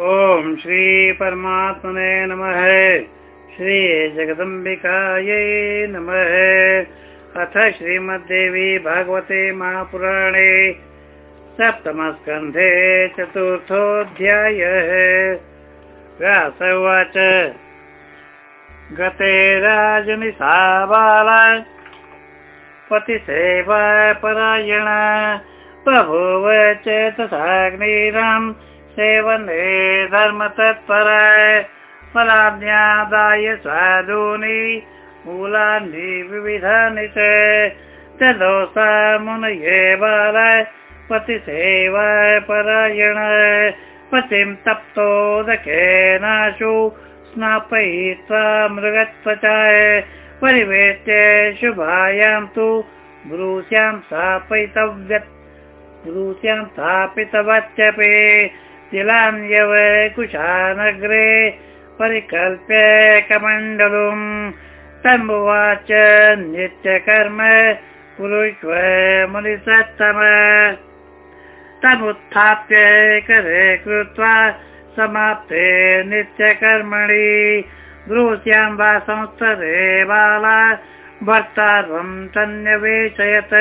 ॐ श्रीपरमात्मने नमः। श्रीजगदम्बिकायै नमः। अथ श्रीमद्देवी भागवते महापुराणे सप्तमस्कन्धे चतुर्थोऽध्यायः। व्यास उवाच। गते राजनिसा बाला पतिसेवा परायण। बभूव चेतसाग्निराम् सेवने धर्मतत्पराय फलाद्यादाय साधूनि मूलानि विविधानि च। दोषा मुनये बालाय पतिसेवाय परायण पतिं तप्तोदकेनाशु स्नापयित्वा मृगत्वचाय परिवेत्य ब्रूस्यां स्थापयितव्य ब्रूस्यां स्थापितवत्यपि कुशानग्रे परिकल्प्य कमण्डलुम् तमुवाच नित्यकर्म तमुत्थाप्य करे कृत्वा समाप्ते नित्यकर्मणि। ब्रूस्यां वा संस्तरे बाला भर्तारं तन्यवेशयत्।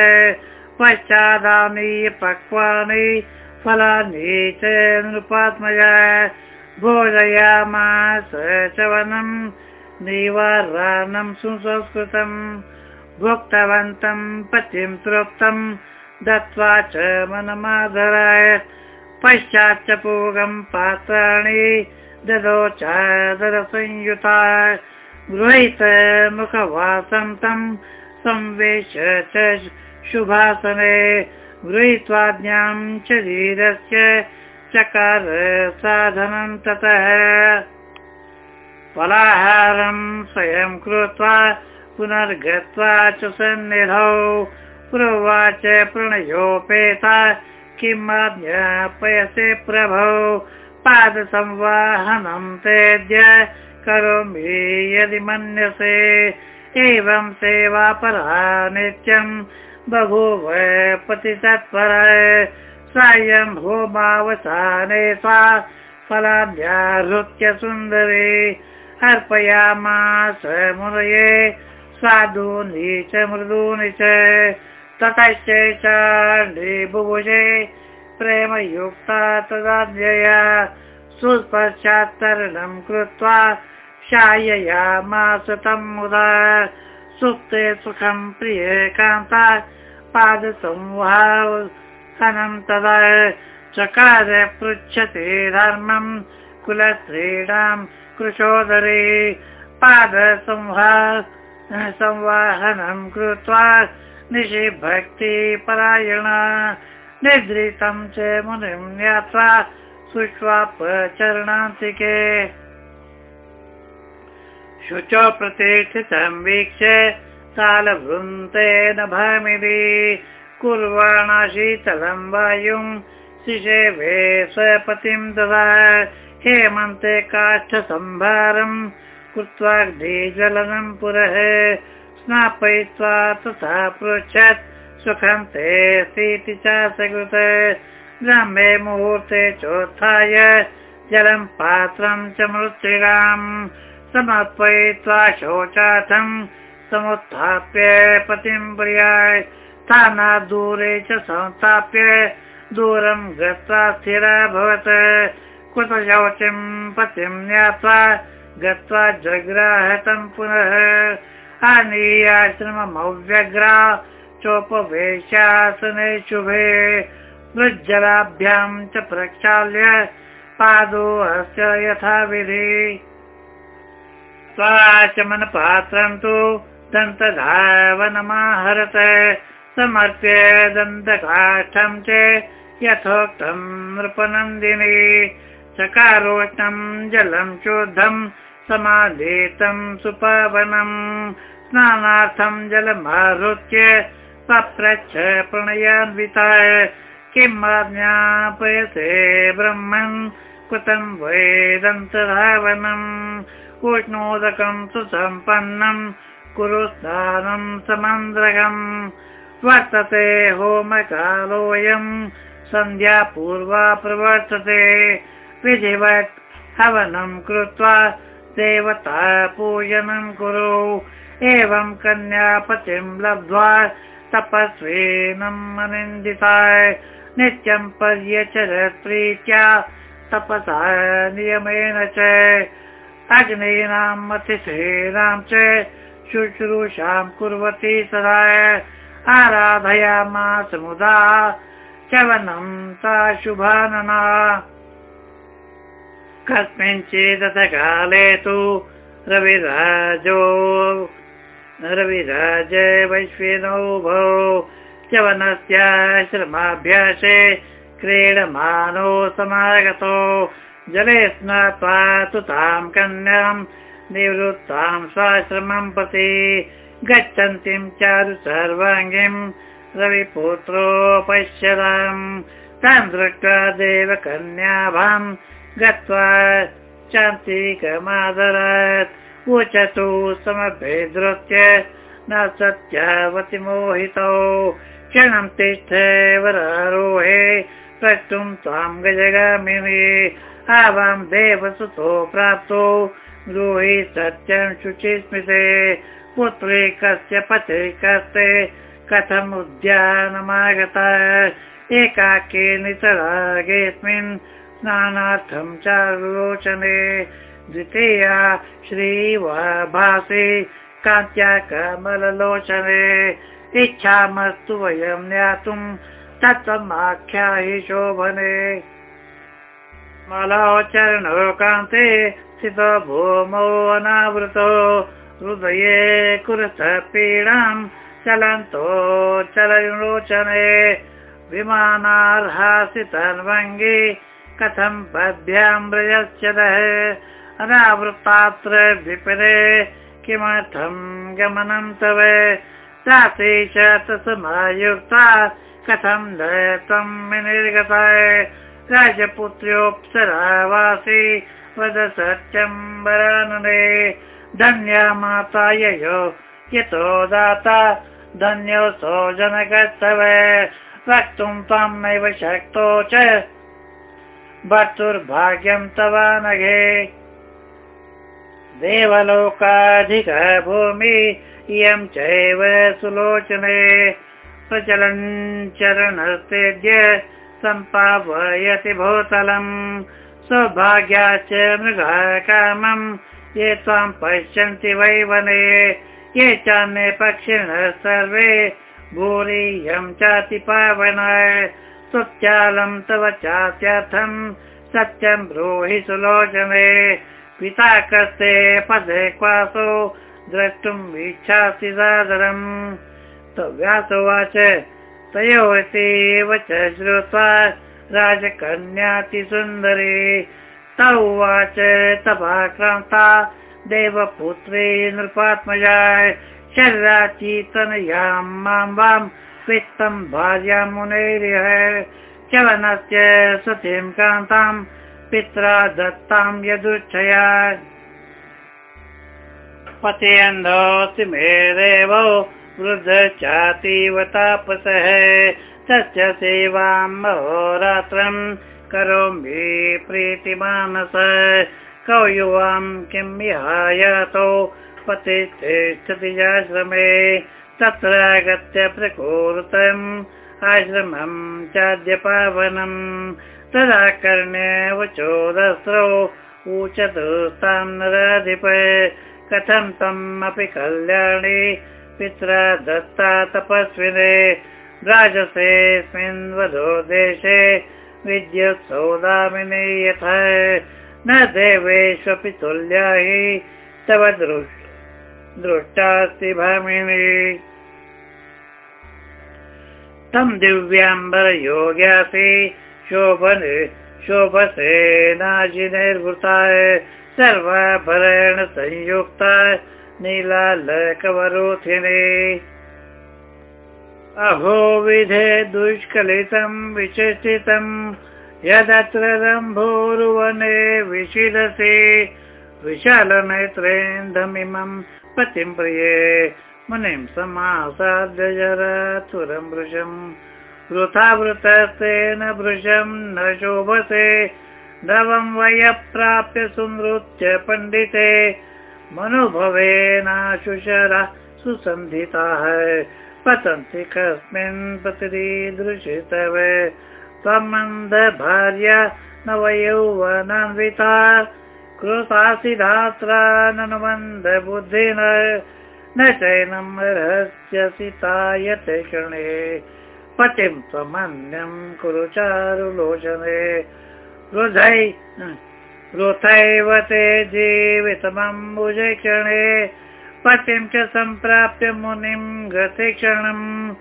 पश्चादानि पक्वानि फलानि च नृपात्मया भोजयामास चवनं निवारणं सुसंस्कृतम् भुक्तवन्तं पतिं तृप्तं दत्त्वा च मनमादराय पश्चाच्च पूगं पात्राणि ददौ चादरसंयुता गृहीत मुखवासं तं संवेश च शुभासने गृहीत्वाज्ञां शरीरस्य चकार साधनं ततः। फलाहारं स्वयं कृत्वा पुनर्गत्वा च सन्निधौ। प्रोवाच प्रणयोपेता किम् आज्ञापयसे प्रभौ। पादसंवाहनं तेद्य करोमि यदि मन्यसे। एवं सेवापरा नित्यम् बभूव पतितत्पर सायं भूमावसाने सा फलाद्याहृत्य सुन्दरी, अर्पयामास मुनये साधूनि च मृदूनि च ततश्चैषाण्डे बुभुजे, प्रेमयुक्ता तदाध्यया सुपश्चात्तरणं कृत्वा शाययामास तं मुदा सुप्ते सुखं प्रिय कान्ता पादसंवाहनं तदा चकार पृच्छते धर्मं कुलश्रीणां कृशोदरे संवाहनं कृत्वा निशिभक्तिपरायण निद्रितं च मुनिं ज्ञात्वा सुष्वापचरणान्तिके। शुचौ प्रतिष्ठितं वीक्ष्य कालवृन्तेन भामिनि कुर्वाणा शीतलं वायुं शिशेवे स्वपतिं ददा। हेमन्ते काष्ठसम्भारं कृत्वा जलनं पुरः। स्नापयित्वा तथा पृच्छत् सुखं ते स्थिति च सकृत ब्रह्मे मुहूर्ते चोत्थाय जलं पात्रं च मृत्युराम् समर्पयित्वा शौचार्थं समुत्थाप्य पतिं पर्याय स्थानात् दूरे च संस्थाप्य दूरं गत्वा स्थिराभवत् कृतशौचं पतिं ज्ञात्वा, गत्वा जग्राहतं पुनः। आनीयाश्रममव्यग्रा चोपवेशासने शुभे। मृज्जलाभ्यां च प्रक्षाल्य, पादो अस्य यथाविधि। स्वाचमनपात्रं तु दन्तधावनमाहरत समर्प्य दन्तकाष्ठं च यथोक्तं नृपनन्दिनी। चकारोष्णं जलं चोद्धं समाधीतं सुपावनम् स्नानार्थं जलमाहृत्य पप्रच्छ प्रणयान्विता किम् आज्ञापयसे ब्रह्मन्? कृतं वेदन्तधावनम् उष्णोदकं सुसम्पन्नं कुरु स्नानं समन्द्रगम् वर्तते होमकालोऽयं। सन्ध्या पूर्वा प्रवर्तते विधिवत् हवनं कृत्वा देवता पूजनं कुरु। एवं कन्यापतिं लब्ध्वा तपस्वीनम् अनिन्दिताय नित्यं पर्यचरत् प्रीत्या तपसा नियमेन च। अग्नीनाम् अतिथीनां च शुश्रूषां कुर्वती सदा आराधयामास मुदा चवनं सा शुभानना। कस्मिंश्चिदकाले तु रविराजो रविराज वैश्विनौ भो च्यवनस्याश्रमाभ्यासे क्रीडमानो समागतो। जले स्नात्वा तु तां कन्यां निवृत्तां स्वाश्रमं प्रति गच्छन्तीं चारु सर्वाङ्गीं रविपुत्रोपश्यताम् तां दृष्ट्वा देवकन्याभां गत्वा शान्तिकमादरात् उचतु समभेदृत्य न सत्यावति मोहितौ। क्षणं तिष्ठ वरारोहे प्रष्टुं त्वां गजगामिनि। आवां देवसुतो प्राप्तो ब्रूहि सत्यं शुचिस्मृते पुत्री कस्य पते कस्ते कथम् उद्यानमागता एकाके नितरागेऽस्मिन् स्नानार्थं चारुलोचने द्वितीया श्रीवा भासि कान्त्या कमललोचने इच्छामस्तु वयं ज्ञातुं तत्त्वमाख्याहि शोभने। मलोचरणो कान्ते स्थितो भूमौ अनावृतो हृदये कुरुतः पीडां चलन्तो चललोचने विमानार्हासि तन्वङ्गी कथं पद्भ्यां व्रजस्यतः अनावृत्तात्र विपरे किमर्थं गमनं तव? ताति च तस्मायुक्ता कथं त्वं निर्गताय राजपुत्र्योऽप्सरावासि वद सत्यं वरानने धन्या माता यतो दाता धन्योऽसौ जनकस्तव वक्तुं त्वां नैव शक्तो च। भर्तुर्भाग्यं तव नघे देवलोकाधिकः भूमि इयं चैव सुलोचने। प्रचलन् चरणस्तेद्य सम्पावयति भूतलम् सौभाग्याश्च मृगः कामम्। ये त्वां पश्यन्ति वै वने ये चान्ये पक्षिणः सर्वे। भूरियं चाति पावनाय सुत्यालं तव चात्यर्थं सत्यं ब्रूहि सुलोचने। पिता कस्ते पदे क्वासो द्रष्टुम् इच्छासि सादरम्। व्यासोवाच तयोः च श्रुत्वा राजकन्यातिसुन्दरी। तौ उवाच तपाक्रान्ता देवपुत्री नृपात्मजाय शरीराचीतनयां मां वां वित्तं भार्यां मुनैरिह। चलनस्य सतीं कान्तां पित्रा दत्तां यदुच्छया। पतेऽन्धोऽस्ति मे देवौ वृद्ध चातीव तापसः तस्य सेवां महोरात्रं करोमि प्रीतिमानस। कौ युवां किं विहायतो पतिष्ठति आश्रमे। तत्र आगत्य प्रकुरुतम् आश्रमं चाद्य पावनम् तदा कर्ण्य चोदस्रौ ऊचतुस्तां नराधिप। कथं तम् अपि कल्याणी पित्रा दत्ता तपस्विने राजसेऽस्मिन् वधो देशे विद्युत् सौदामिनी यथा। न देवेष्वपि तुल्या हि तव दृष्टास्ति भामिनी। तं दिव्याम्बरयोग्यासि शोभने शोभसे नाजिनिर्वृताय सर्वाभरण संयुक्ता नीलालकवरोथिने अहो विधे दुष्कलितं विचेष्टितं यदत्र रम्भोरुवने विशिरसि विशालनेत्रेन्दमिमं पतिं प्रिये मुनिं समासाद्य जरातुरं वृषम् वृथा वृतस्तेन भृशं न शोभसे नवं वय प्राप्य पण्डिते मनुभवेनाशुशरा सुसन्धिताः पतन्ति कस्मिन् पतिदृशि तव सम्बन्ध भार्या नवयौवनान्विता कृतासि धात्रा बुद्धिन। न चैनं रहस्यसितायते क्षणे। पतिं त्वमन्यं कुरु चारुलोचने। रुधै रुथैव ते जीवितमम्बुजे क्षणे पतिं च सम्प्राप्य मुनिं गते क्षणम्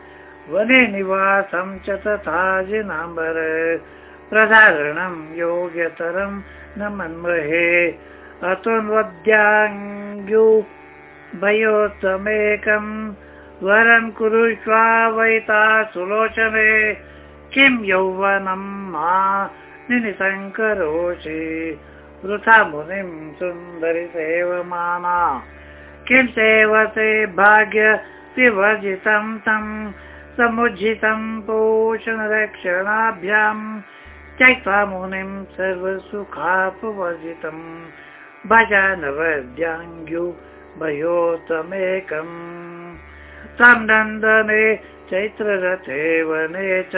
वने निवासं च तथा जिनाम्बर। प्रधारणं योग्यतरं न मन्महे। अतोन्वद्याङ्ग्यु भयोत्तमेकं वरं कुरुष्वा वैता सुलोचने। किं यौवनं मा निनिसङ्करोषि। वृथा मुनिं सुन्दरि सेवमाना किं सेवसे भाग्य विवर्जितं तं समुज्झितं पोषणरक्षणाभ्याम् त्यक्त्वा मुनिं सर्वसुखापवर्जितम् भजनवद्याङ्ग्यु भयोतमेकम्। तं नन्दने चैत्ररथे वने च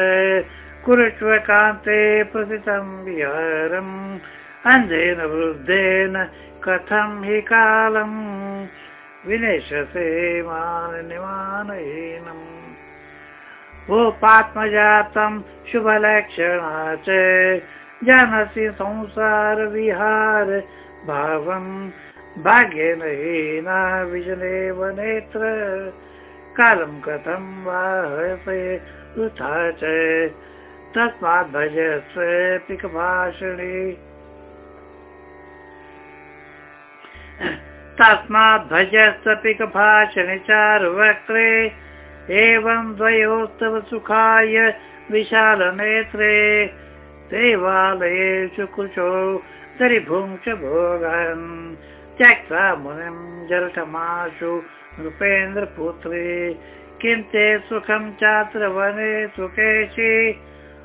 कुरुष्व कान्ते प्रसितं विहारम्। अन्धेन वृद्धेन कथं हि कालम् विनेशसे माननिमानहीनम् भूपात्मजातं शुभलक्षणा च जनसि संसारविहार भावं भाग्येन हीना विजनेव नेत्र। कालं कथं वा वृथा च तस्मात् भजस्व पिकभाषणे तस्मात् पिकभाषणे चारुवक्त्रे एवं द्वयोस्तव सुखाय विशालनेत्रे देवालयेषु कुशो दरिभुङ्क्ष भोगन् त्यक्त्वा मुनिं जलठमाशु नृपेन्द्रपुत्रे किं ते सुखं चात्र वने सुकेशि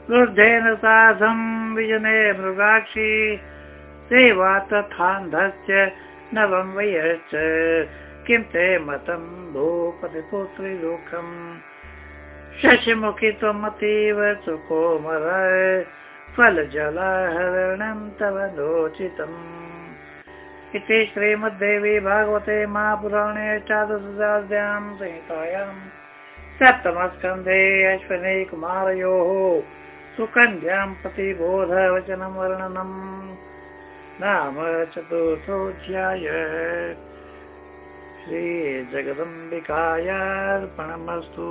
वृद्धेन साधं विजने मृगाक्षि सेवा तथान्धस्य नवं वयश्च किं ते मतं भूपतिपुत्री दुःखम् शशिमुखि त्वमतीव सुकोमर फलजलहरणं तव नोचितम् इति श्रीमद्देवी भागवते महापुराणे चादशाद्यां संहितायां सप्तमस्कन्धे अश्विनी कुमारयोः सुकन्यां प्रतिबोधवचनं वर्णनम् नाम चतुर्थोऽध्याय श्रीजगदम्बिकायार्पणमस्तु